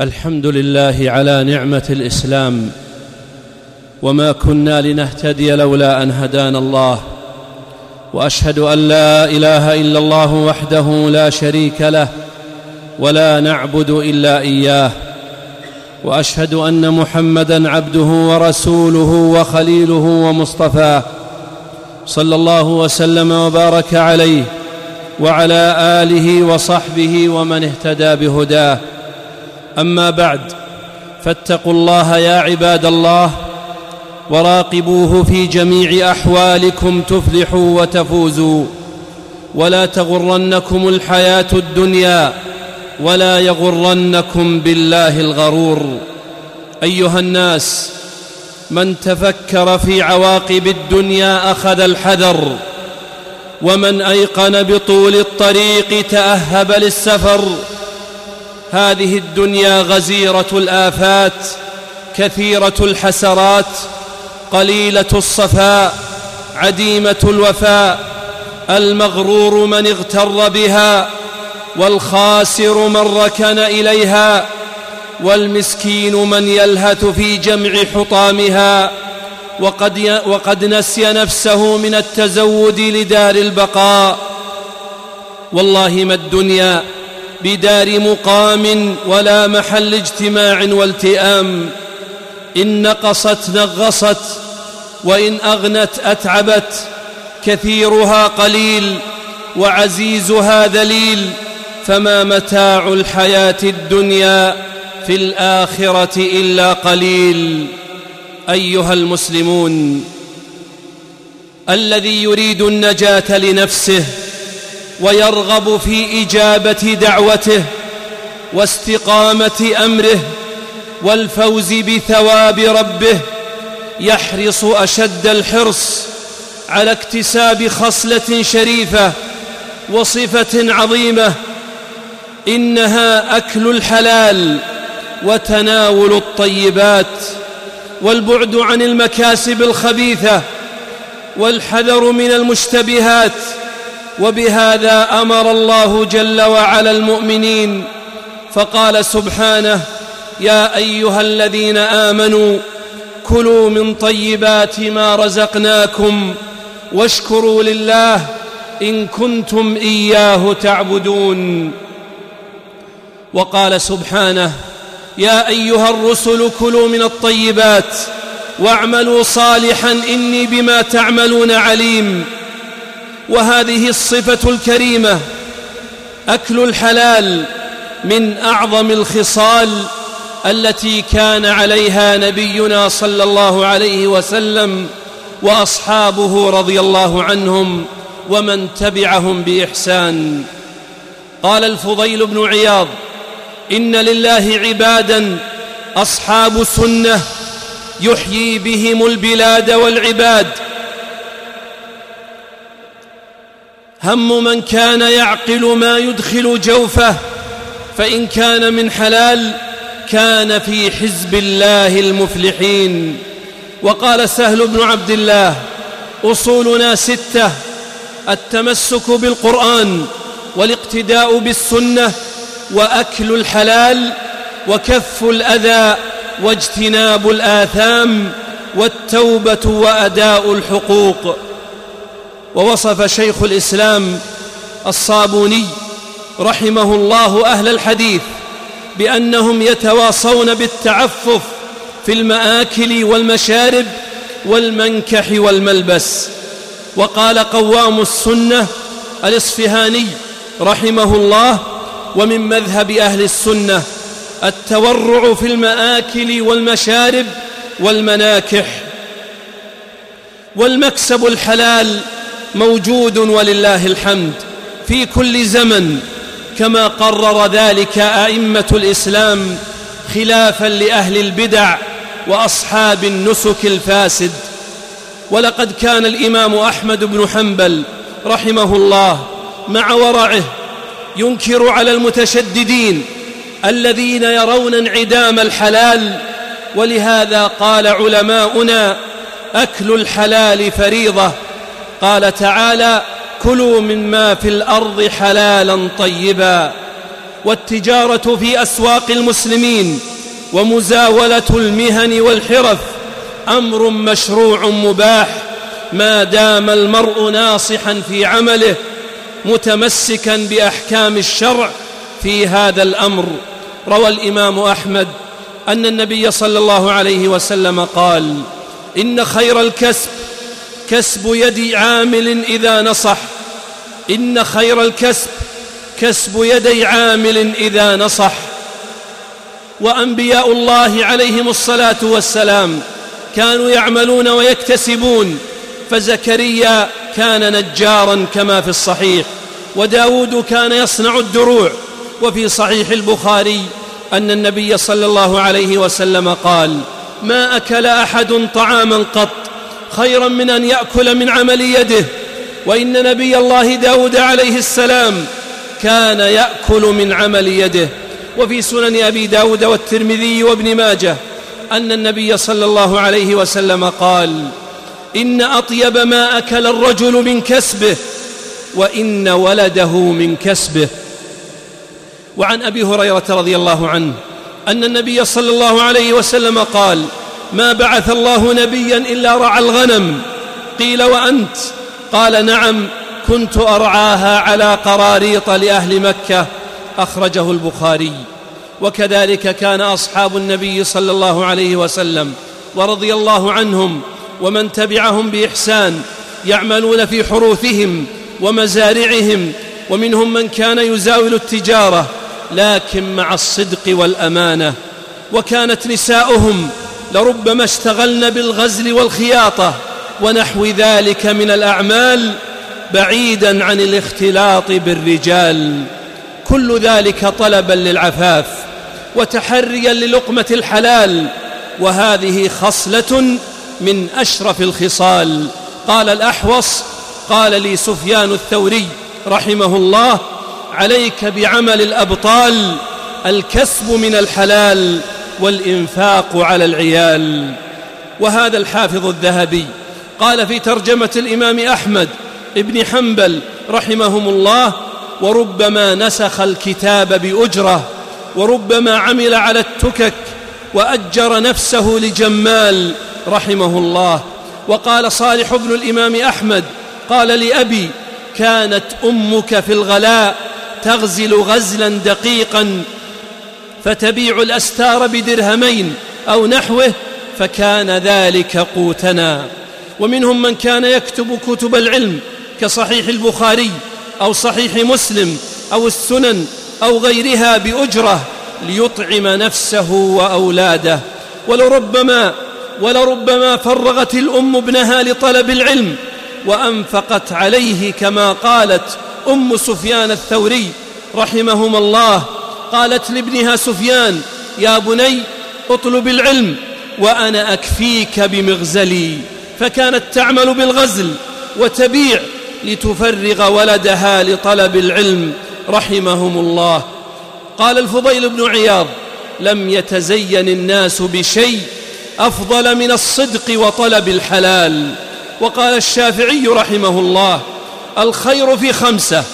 الحمد لله على نعمة الإسلام وما كنا لنهتدي لولا أن هدانا الله وأشهد أن لا إله إلا الله وحده لا شريك له ولا نعبد إلا إياه وأشهد أن محمدا عبده ورسوله وخليله ومصطفاه صلى الله وسلم وبارك عليه وعلى آله وصحبه ومن اهتدى بهداه. أما بعد فاتقوا الله يا عباد الله وراقبوه في جميع أحوالكم تفلحوا وتفوزوا ولا تغرنكم الحياة الدنيا ولا يغرنكم بالله الغرور. أيها الناس من تفكر في عواقب الدنيا أخذ الحذر ومن أيقن بطول الطريق تأهب للسفر هذه الدنيا غزيرة الآفات كثيرة الحسرات قليلة الصفاء عديمة الوفاء المغرور من اغتر بها والخاسر من ركن إليها والمسكين من يلهث في جمع حطامها وقد, وقد نسي نفسه من التزود لدار البقاء. والله ما الدنيا بدار مقام ولا محل اجتماع والتئام. إن نقصت نغصت وإن أغنت أتعبت. كثيرها قليل وعزيزها ذليل. فما متاع الحياة الدنيا في الآخرة إلا قليل. أيها المسلمون الذي يريد النجاة لنفسه ويرغب في إجابة دعوته واستقامة أمره والفوز بثواب ربه يحرص أشد الحرص على اكتساب خصلة شريفة وصفة عظيمة إنها أكل الحلال وتناول الطيبات والبعد عن المكاسب الخبيثة والحذر من المشتبهات وبهذا أمر الله جل وعلا المؤمنين فقال سبحانه يا أيها الذين آمنوا كلوا من طيبات ما رزقناكم واشكروا لله إن كنتم إياه تعبدون. وقال سبحانه يا أيها الرسل كلوا من الطيبات واعملوا صالحا إني بما تعملون عليم. وهذه الصفة الكريمة أكل الحلال من أعظم الخصال التي كان عليها نبينا صلى الله عليه وسلم وأصحابه رضي الله عنهم ومن تبعهم بإحسان. قال الفضيل بن عياض إن لله عبادا أصحاب سنة يحيي بهم البلاد والعباد هم من كان يعقل ما يدخل جوفه فإن كان من حلال كان في حزب الله المفلحين. وقال سهل بن عبد الله أصولنا ستة التمسك بالقرآن والاقتداء بالسنة وأكل الحلال وكف الأذى واجتناب الآثام والتوبة وأداء الحقوق. ووصف شيخ الإسلام الصابوني رحمه الله أهل الحديث بأنهم يتواصون بالتعفف في المآكل والمشارب والمنكح والملبس. وقال قوام السنة الإصفهاني رحمه الله ومن مذهب أهل السنة التورع في المآكل والمشارب والمناكح. والمكسب الحلال موجود ولله الحمد في كل زمن كما قرر ذلك أئمة الإسلام خلافا لأهل البدع وأصحاب النسك الفاسد. ولقد كان الإمام أحمد بن حنبل رحمه الله مع ورعه ينكر على المتشددين الذين يرون انعدام الحلال ولهذا قال علماؤنا أكل الحلال فريضة. قال تعالى كلوا مما في الأرض حلالا طيبا والتجارة في أسواق المسلمين ومزاولة المهن والحرف أمر مشروع مباح ما دام المرء ناصحا في عمله متمسكا بأحكام الشرع في هذا الأمر روى الإمام أحمد أن النبي صلى الله عليه وسلم قال إن خير الكسب كسب يد عامل إذا نصح. إن خير الكسب كسب يدي عامل إذا نصح. وأنبياء الله عليهم الصلاة والسلام كانوا يعملون ويكتسبون فزكريا كان نجارا كما في الصحيح وداود كان يصنع الدروع. وفي صحيح البخاري أن النبي صلى الله عليه وسلم قال ما أكل أحد طعاما قط خيرا من أن يأكل من عمل يده. وإن نبي الله داود عليه السلام كان يأكل من عمل يده. وفي سنن أبي داود والترمذي وابن ماجه أن النبي صلى الله عليه وسلم قال إن أطيب ما أكل الرجل من كسبه وإن ولده من كسبه. وعن أبي هريرة رضي الله عنه أن النبي صلى الله عليه وسلم قال ما بعث الله نبيا إلا رعى الغنم. قيل وأنت؟ قال نعم كنت أرعاها على قراريط لأهل مكة. أخرجه البخاري. وكذلك كان أصحاب النبي صلى الله عليه وسلم ورضي الله عنهم ومن تبعهم بإحسان يعملون في حروثهم ومزارعهم ومنهم من كان يزاول التجارة لكن مع الصدق والأمانة. وكانت نساؤهم لربما اشتغلن بالغزل والخياطة ونحو ذلك من الأعمال بعيدا عن الاختلاط بالرجال. كل ذلك طلبا للعفاف وتحريا للقمة الحلال وهذه خصلة من أشرف الخصال. قال الأحوص قال لي سفيان الثوري رحمه الله عليك بعمل الأبطال الكسب من الحلال. والإنفاق على العيال. وهذا الحافظ الذهبي قال في ترجمة الإمام أحمد ابن حنبل رحمهم الله وربما نسخ الكتاب بأجرة وربما عمل على التكك وأجر نفسه لجمال رحمه الله. وقال صالح بن الإمام أحمد قال لأبي كانت أمك في الغلاء تغزل غزلا دقيقا فتبيع الأستار بدرهمين أو نحوه فكان ذلك قوتنا. ومنهم من كان يكتب كتب العلم كصحيح البخاري أو صحيح مسلم أو السنن أو غيرها بأجرة ليطعم نفسه وأولاده. ولربما ولربما فرغت الأم ابنها لطلب العلم وأنفقت عليه كما قالت أم سفيان الثوري رحمهما الله قالت لابنها سفيان يا بني اطلب العلم وأنا أكفيك بمغزلي. فكانت تعمل بالغزل وتبيع لتفرغ ولدها لطلب العلم رحمهم الله. قال الفضيل بن عياض لم يتزين الناس بشيء أفضل من الصدق وطلب الحلال. وقال الشافعي رحمه الله الخير في خمسة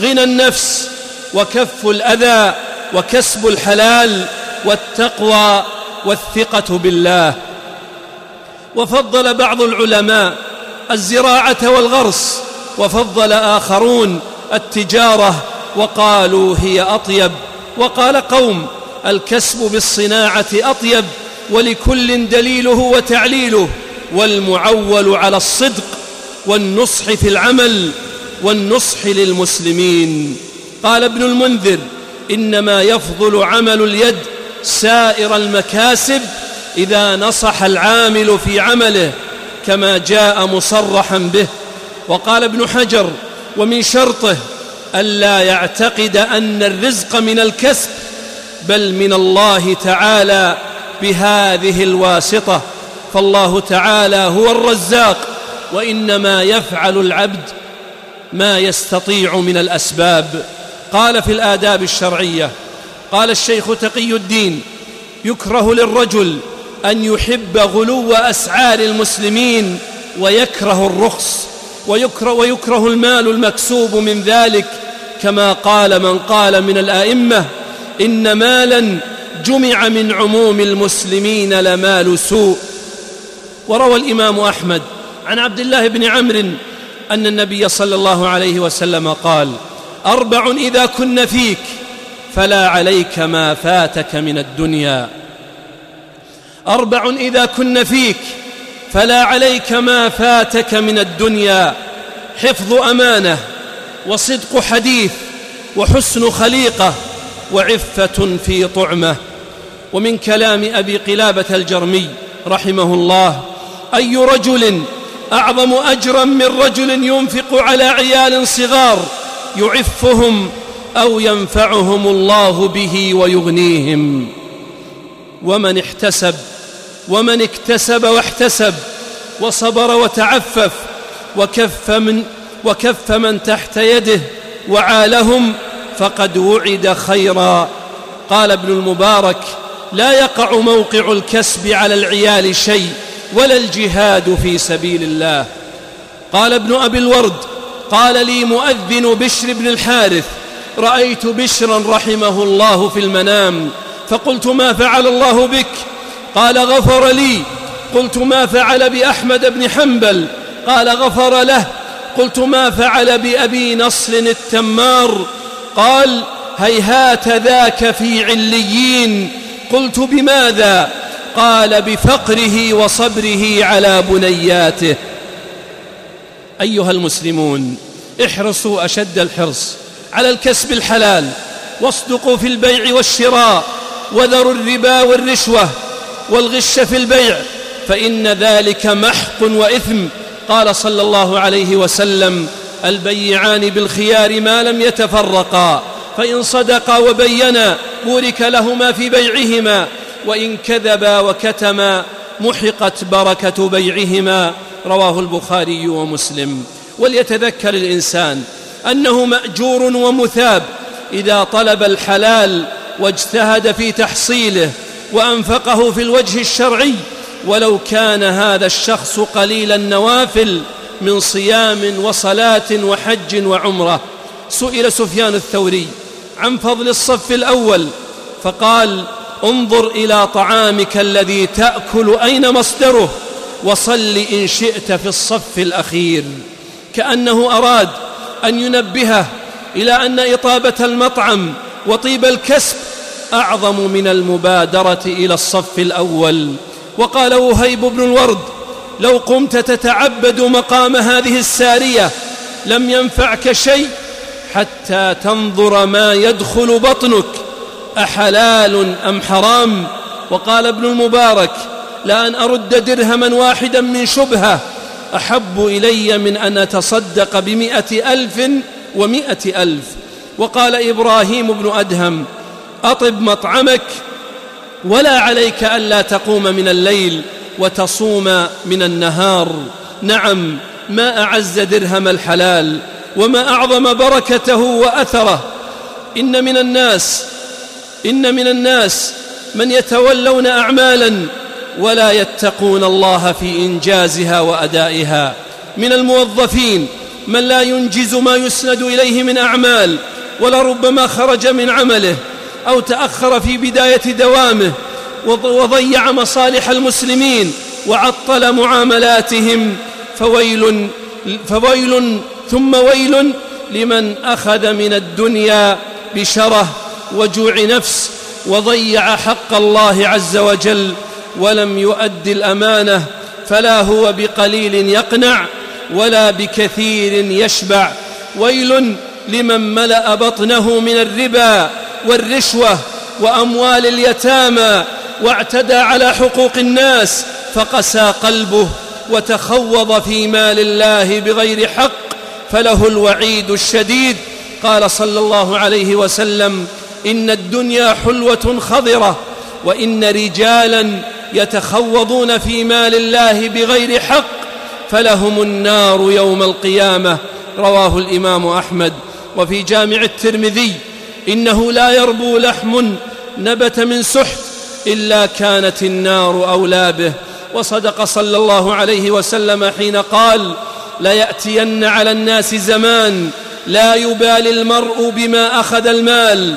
غنى النفس وكف الأذى وكسب الحلال والتقوى والثقة بالله. وفضل بعض العلماء الزراعة والغرس وفضل آخرون التجارة وقالوا هي أطيب. وقال قوم الكسب بالصناعة أطيب ولكل دليله وتعليله والمعول على الصدق والنصح في العمل والنصح للمسلمين. قال ابن المنذر إنما يفضل عمل اليد سائر المكاسب إذا نصح العامل في عمله كما جاء مصرحا به. وقال ابن حجر ومن شرطه الا يعتقد أن الرزق من الكسب بل من الله تعالى بهذه الواسطة. فالله تعالى هو الرزاق وإنما يفعل العبد ما يستطيع من الأسباب. قال في الآداب الشرعية قال الشيخ تقي الدين يكره للرجل أن يحب غلو أسعار المسلمين ويكره الرخص ويكره, ويكره المال المكسوب من ذلك كما قال من قال من الأئمة إن مالا جمع من عموم المسلمين لمال سوء. وروى الإمام أحمد عن عبد الله بن عمرو أن النبي صلى الله عليه وسلم قال أربع إذا كن فيك فلا عليك ما فاتك من الدنيا. أربع إذا كن فيك فلا عليك ما فاتك من الدنيا. حفظ أمانة وصدق حديث وحسن خليقة وعفة في طعمة. ومن كلام أبي قلابة الجرمي رحمه الله أي رجل أعظم أجرا من رجل ينفق على عيال صغار يعفهم أو ينفعهم الله به ويغنيهم. ومن احتسب ومن اكتسب واحتسب وصبر وتعفف وكف من وكف من تحت يده وعالهم فقد وعد خيرا. قال ابن المبارك لا يقع موقع الكسب على العيال شيء ولا الجهاد في سبيل الله. قال ابن أبي الورد قال لي مؤذن بشر بن الحارث. رأيت بشرا رحمه الله في المنام. فقلت ما فعل الله بك؟ قال غفر لي. قلت ما فعل بأحمد بن حنبل؟ قال غفر له. قلت ما فعل بأبي نصر التمار؟ قال هيهات ذاك في عليين. قلت بماذا؟ قال بفقره وصبره على بنياته. أيها المسلمون احرصوا أشد الحرص على الكسب الحلال واصدقوا في البيع والشراء وذروا الربا والرشوة والغش في البيع فإن ذلك محق وإثم. قال صلى الله عليه وسلم البيعان بالخيار ما لم يتفرقا فإن صدقا وبينا بورك لهما في بيعهما وإن كذبا وكتما محقت بركة بيعهما. رواه البخاري ومسلم. وليتذكر الإنسان أنه مأجور ومثاب إذا طلب الحلال واجتهد في تحصيله وأنفقه في الوجه الشرعي. ولو كان هذا الشخص قليل النوافل من صيام وصلاة وحج وعمرة. سئل سفيان الثوري عن فضل الصف الأول فقال انظر إلى طعامك الذي تأكل أين مصدره. وصل إن شئت في الصف الأخير. كأنه أراد أن ينبهه إلى أن إطابة المطعم وطيب الكسب أعظم من المبادرة إلى الصف الأول. وقال وهيب بن الورد لو قمت تتعبد مقام هذه السارية لم ينفعك شيء حتى تنظر ما يدخل بطنك. أحلال أم حرام؟ وقال ابن المبارك لأن أرد درهما واحدا من شبهة. أحب إلي من أن أتصدق بمائه ألف ومائه ألف. وقال إبراهيم بن أدهم أطب مطعمك ولا عليك ألا تقوم من الليل وتصوم من النهار. نعم ما أعز درهم الحلال وما أعظم بركته وأثره. إن من الناس إن من الناس من يتولون اعمالا ولا يتقون الله في إنجازها وأدائها. من الموظفين من لا ينجز ما يسند إليه من أعمال ولربما خرج من عمله أو تأخر في بداية دوامه وضيع مصالح المسلمين وعطل معاملاتهم. فويل فويل ثم ويل لمن أخذ من الدنيا بشره وجوع نفس وضيع حق الله عز وجل. ولم يؤد الأمانة فلا هو بقليل يقنع ولا بكثير يشبع. ويل لمن ملأ بطنه من الربا والرشوة وأموال اليتامى واعتدى على حقوق الناس فقسى قلبه وتخوض في مال الله بغير حق فله الوعيد الشديد. قال صلى الله عليه وسلم إن الدنيا حلوة خضرة وإن رجالا يتخوضون في مال الله بغير حق فلهم النار يوم القيامة. رواه الإمام أحمد. وفي جامع الترمذي إنه لا يربو لحم نبت من سحت إلا كانت النار أولى به. وصدق صلى الله عليه وسلم حين قال ليأتين على الناس زمان لا يبالي المرء بما أخذ المال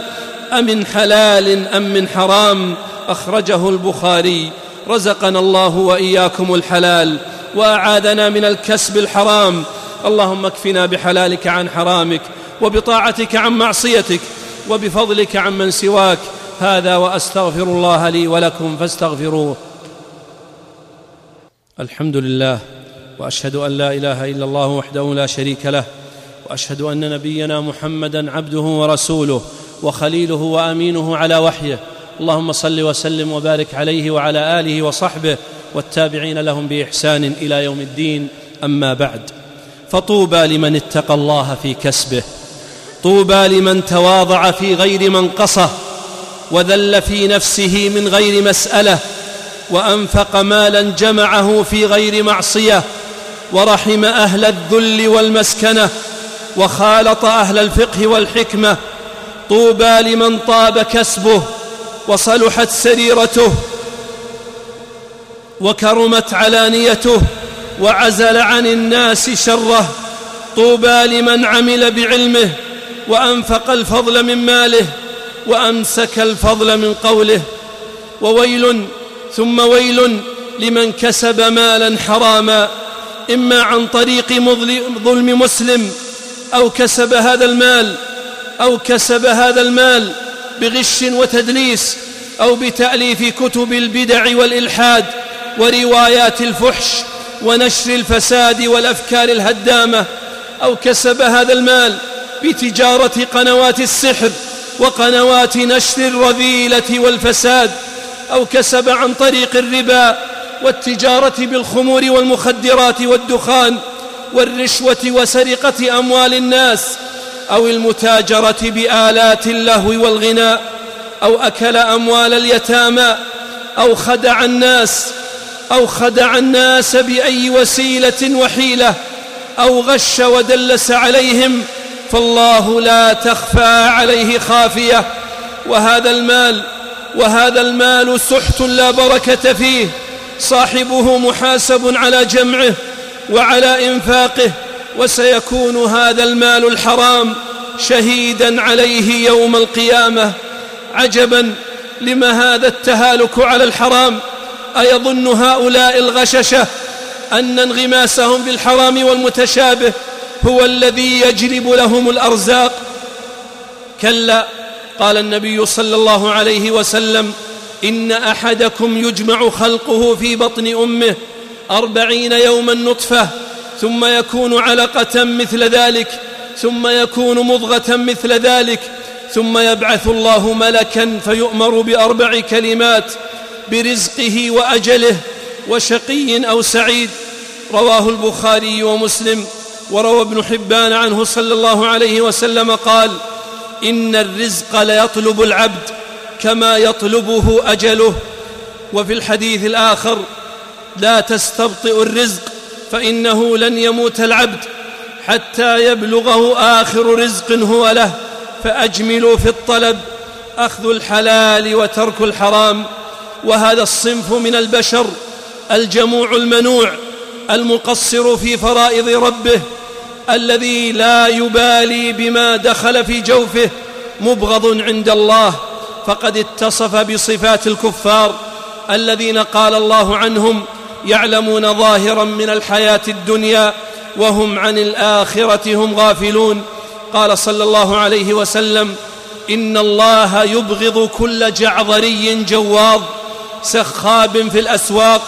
امن حلال أم من حرام. أخرجه البخاري. رزقنا الله وإياكم الحلال وأعاذنا من الكسب الحرام. اللهم اكفنا بحلالك عن حرامك وبطاعتك عن معصيتك وبفضلك عمن سواك. هذا وأستغفر الله لي ولكم فاستغفروه. الحمد لله وأشهد أن لا إله إلا الله وحده لا شريك له وأشهد أن نبينا محمدا عبده ورسوله وخليله وأمينه على وحيه. اللهم صل وسلم وبارك عليه وعلى آله وصحبه والتابعين لهم بإحسان إلى يوم الدين. أما بعد فطوبى لمن اتقى الله في كسبه طوبى لمن تواضع في غير منقصه وذل في نفسه من غير مسألة وأنفق مالا جمعه في غير معصية ورحم أهل الذل والمسكنة وخالط أهل الفقه والحكمة. طوبى لمن طاب كسبه وصلحت سريرته وكرمت علانيته وعزل عن الناس شره طوبى لمن عمل بعلمه وأنفق الفضل من ماله وأمسك الفضل من قوله وويل ثم ويل لمن كسب مالا حراما إما عن طريق ظلم مسلم أو كسب هذا المال أو كسب هذا المال بغش وتدليس أو بتأليف كتب البدع والإلحاد وروايات الفحش ونشر الفساد والأفكار الهدامة أو كسب هذا المال بتجارة قنوات السحر وقنوات نشر الرذيلة والفساد أو كسب عن طريق الربا والتجارة بالخمور والمخدرات والدخان والرشوة وسرقة أموال الناس أو المتاجرة بآلات اللهو والغناء أو أكل أموال اليتامى أو خدع الناس أو خدع الناس بأي وسيلة وحيلة أو غش ودلس عليهم فالله لا تخفى عليه خافية. وهذا المال وهذا المال سحت لا بركة فيه صاحبه محاسب على جمعه وعلى إنفاقه وسيكون هذا المال الحرام شهيدا عليه يوم القيامة. عجبا لما هذا التهالك على الحرام. أيظن هؤلاء الغششة أن انغماسهم بالحرام والمتشابه هو الذي يجلب لهم الأرزاق. كلا قال النبي صلى الله عليه وسلم إن أحدكم يجمع خلقه في بطن أمه أربعين يوما نطفة ثم يكون علقة مثل ذلك ثم يكون مضغة مثل ذلك ثم يبعث الله ملكا فيؤمر بأربع كلمات برزقه وأجله وشقي أو سعيد. رواه البخاري ومسلم وروى ابن حبان عنه صلى الله عليه وسلم قال إن الرزق ليطلب العبد كما يطلبه أجله. وفي الحديث الآخر لا تستبطئ الرزق فإنه لن يموت العبد حتى يبلغه آخر رزق هو له. فأجملوا في الطلب أخذ الحلال وترك الحرام. وهذا الصنف من البشر الجموع المنوع المقصر في فرائض ربه الذي لا يبالي بما دخل في جوفه مبغض عند الله. فقد اتصف بصفات الكفار الذين قال الله عنهم يعلمون ظاهرا من الحياة الدنيا وهم عن الآخرة هم غافلون. قال صلى الله عليه وسلم إن الله يبغض كل جعظري جواظ سخاب في الأسواق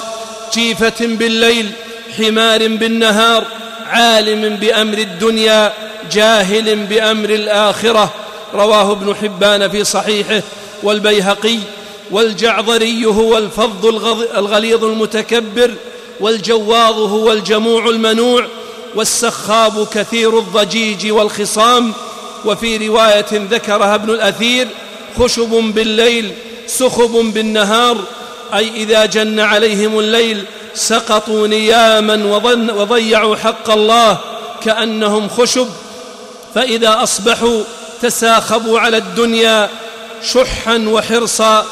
جيفة بالليل حمار بالنهار عالم بأمر الدنيا جاهل بأمر الآخرة. رواه ابن حبان في صحيحه والبيهقي والجعظري هو الفظ الغليظ المتكبر والجواظ هو الجموع المنوع والسخاب كثير الضجيج والخصام. وفي رواية ذكرها ابن الأثير خشب بالليل سخب بالنهار. أي إذا جن عليهم الليل سقطوا نياما وضيعوا حق الله كأنهم خشب. فإذا أصبحوا تساخبوا على الدنيا شحا وحرصا.